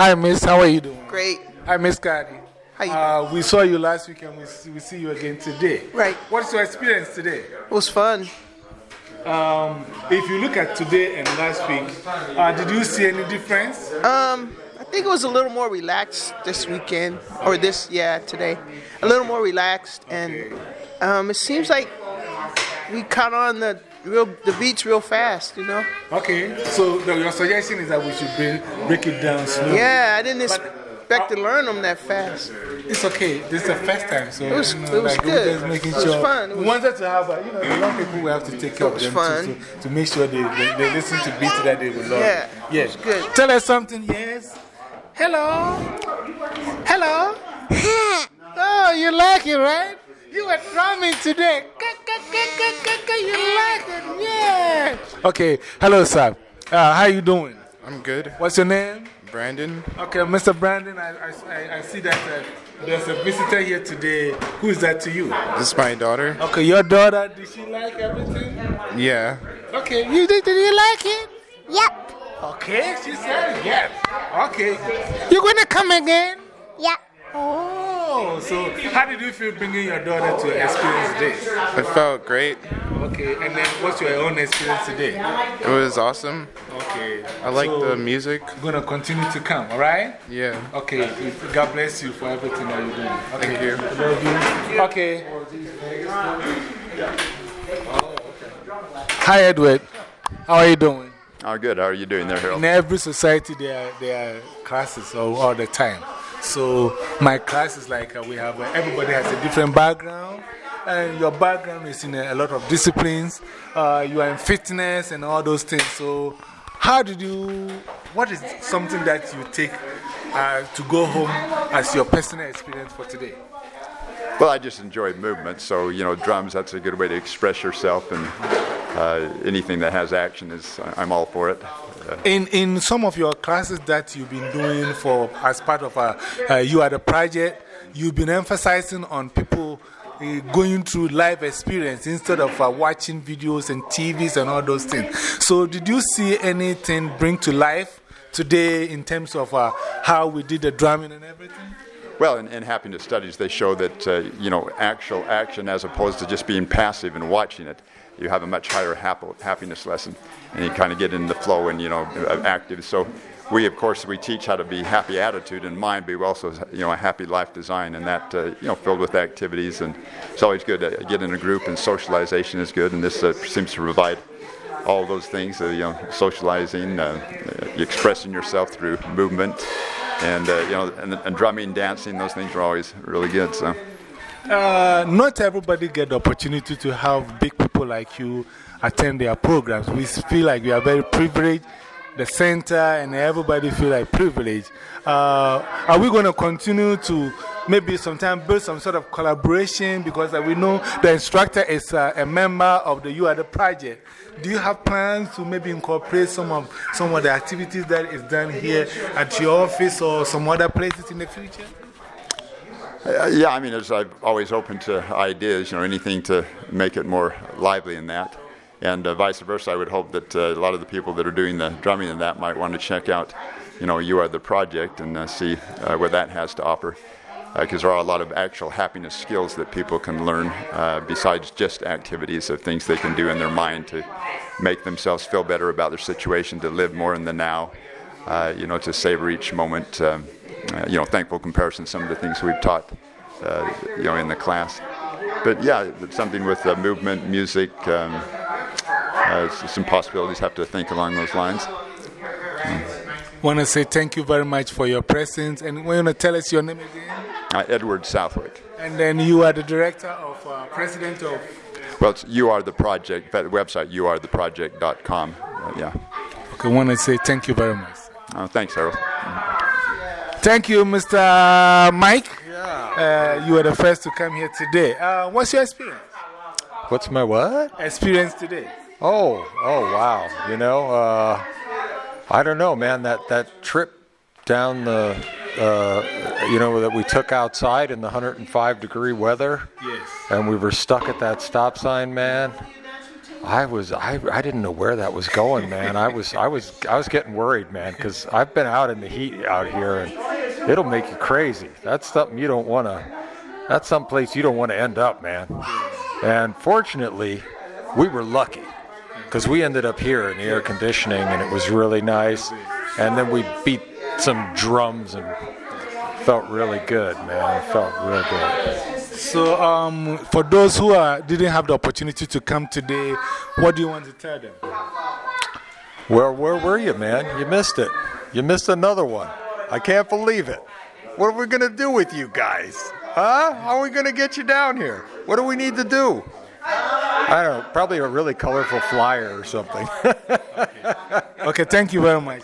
Hi, Miss. How are you doing? Great. Hi, Miss Cardi. How you uh, We saw you last week and we see, we see you again today. Right. What's your experience today? It was fun. Um, if you look at today and last week, uh, did you see any difference? Um, I think it was a little more relaxed this weekend, or this, yeah, today. A little more relaxed, and um, it seems like we caught on the real the beats real fast, you know? Okay, so the, your suggestion is that we should break, break it down slowly. Yeah, I didn't expect to learn them that fast. It's okay. This is the first time, so It was- you know, it was like, good. just making It was sure. fun. It we wanted to have, a, you know, the young people we have to take care of them too, to, to make sure they, they, they listen to beats that they will love. Yeah, yeah. it good. Tell us something. Yes. Hello. Hello. oh, you like it, right? You were drumming today. You like it, yeah. Okay. Hello, sir. Uh, how you doing? I'm good. What's your name? Brandon? Okay, Mr. Brandon, I, I, I- see that uh, there's a visitor here today. Who is that to you? This is my daughter. Okay, your daughter, did she like everything? Yeah. Okay, you, did, did you like it? Yep. Okay, she said yes. Okay, You're gonna come again? Yep. Oh, Oh, so how did you feel bringing your daughter to experience this? It felt great. Okay, and then what's your own experience today? It was awesome. Okay. I like so the music. Gonna continue to come, alright? Yeah. Okay, God bless you for everything that you're doing. Okay. Thank you. Love you. Okay. Hi, Edward. How are you doing? Oh, good. How are you doing there, Harold? In every society, there are, there are classes all, all the time. So, my class is like uh, we have uh, everybody has a different background. And your background is in a, a lot of disciplines. Uh, you are in fitness and all those things. So, how did you, what is something that you take uh, to go home as your personal experience for today? Well, I just enjoy movement. So, you know, drums, that's a good way to express yourself. And uh, anything that has action is, I'm all for it. Uh, In, in some of your classes that you've been doing for, as part of uh, uh, You Are the Project, you've been emphasizing on people uh, going through live experience instead of uh, watching videos and TVs and all those things. So, did you see anything bring to life today in terms of how we did the drumming and everything? Well, in, in happiness studies, they show that, uh, you know, actual action as opposed to just being passive and watching it, you have a much higher hap- happiness lesson. And you kind of get in the flow and, you know, active. So, we, of course, we teach how to be happy attitude and mind, but we also, you know, a happy life design, and that, uh, you know, filled with activities. And it's always good to get in a group, and socialization is good, and this uh, seems to provide all those things, uh, you know, socializing, uh, expressing yourself through movement, and, uh, you know, and, and drumming, dancing, those things are always really good, so. Uh, not everybody get the opportunity to have big people like you attend their programs. We feel like we are very privileged, the center, and everybody feel like privileged. Uh, are we going to continue to maybe sometime build some sort of collaboration because uh, we know the instructor is uh, a member of the You Are the Project. Do you have plans to maybe incorporate some of, some of the activities that is done here at your office or some other places in the future? Uh, yeah, I mean, as I've always open to ideas, you know, anything to make it more lively in that. And vice versa, I would hope that a lot of the people that are doing the drumming in that might want to check out, you know, You Are the Project and see what that has to offer. Because there are a lot of actual happiness skills that people can learn uh, besides just activities of things they can do in their mind to make themselves feel better about their situation, to live more in the now, uh, you know, to savor each moment. Um, uh, you know, thankful comparison, some of the things we've taught, uh, you know, in the class. But yeah, something with uh, movement, music, um, uh, some possibilities. Have to think along those lines. want to say thank you very much for your presence. And we want to tell us your name again? Uh, Edward Southwick. And then you are the director of, uh, president of. Well, it's You Are the Project. That website, youaretheproject.com. Uh, yeah. Okay, I want to say thank you very much. Uh, thanks, Harold. Thank you, Mr. Mike. Uh, you were the first to come here today. Uh, what's your experience? What's my what? Experience today. Oh, oh, wow. You know, uh, I don't know, man. That, that trip down the, uh, you know, that we took outside in the 105 degree weather Yes. and we were stuck at that stop sign, man. I was I, I didn't know where that was going, man. I was I was I was getting worried, man, because I've been out in the heat out here, and it'll make you crazy. That's something you don't want to. That's someplace you don't want to end up, man. And fortunately, we were lucky because we ended up here in the air conditioning, and it was really nice. And then we beat some drums and felt really good, man. It felt real good. So, um, for those who are, didn't have the opportunity to come today, what do you want to tell them? Where where were you, man? You missed it. You missed another one. I can't believe it. What are we gonna do with you guys? Huh? How are we gonna get you down here? What do we need to do? I don't know. Probably a really colorful flyer or something. Okay, thank you very much.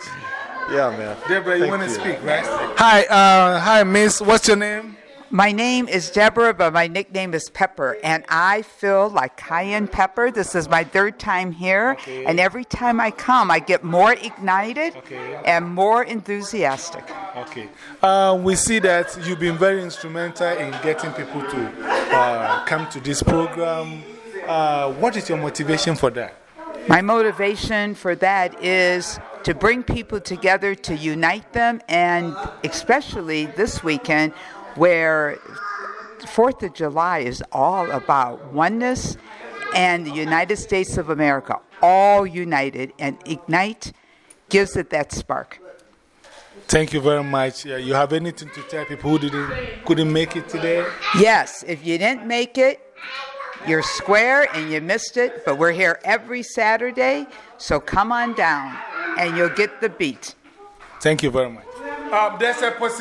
Yeah, man. Deborah, you want to speak, right? Hi, uh, hi, Miss. What's your name? My name is Deborah, but my nickname is Pepper, and I feel like cayenne pepper. This is my third time here, and every time I come, I get more ignited Okay. and more enthusiastic. Okay. Uh, we see that you've been very instrumental in getting people to uh, come to this program. Uh, what is your motivation for that? My motivation for that is to bring people together, to unite them, and especially this weekend where Fourth of July is all about oneness and the United States of America, all united, and Ignite gives it that spark. Thank you very much. Uh, you have anything to tell people who didn't, couldn't make it today? Yes, if you didn't make it, you're square and you missed it, but we're here every Saturday, so come on down and you'll get the beat. Thank you very much. Um, there's a possibility.